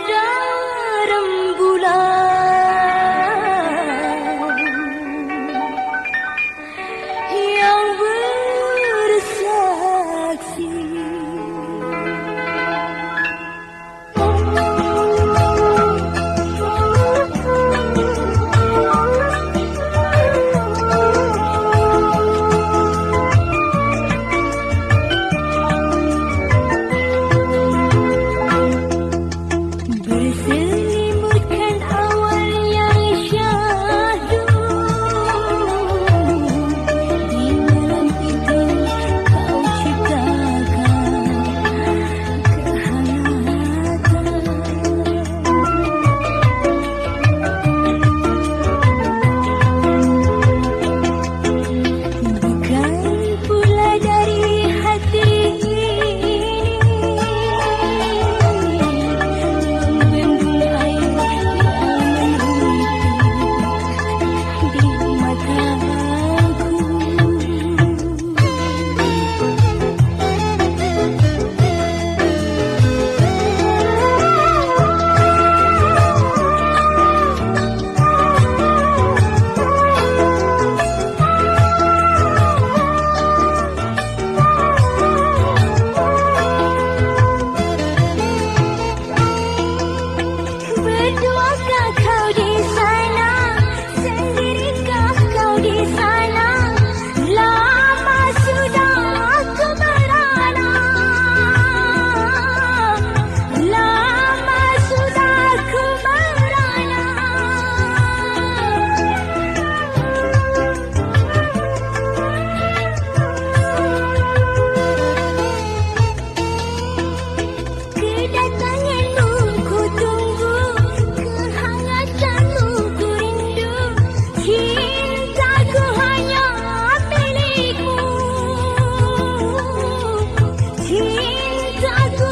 人 tak ku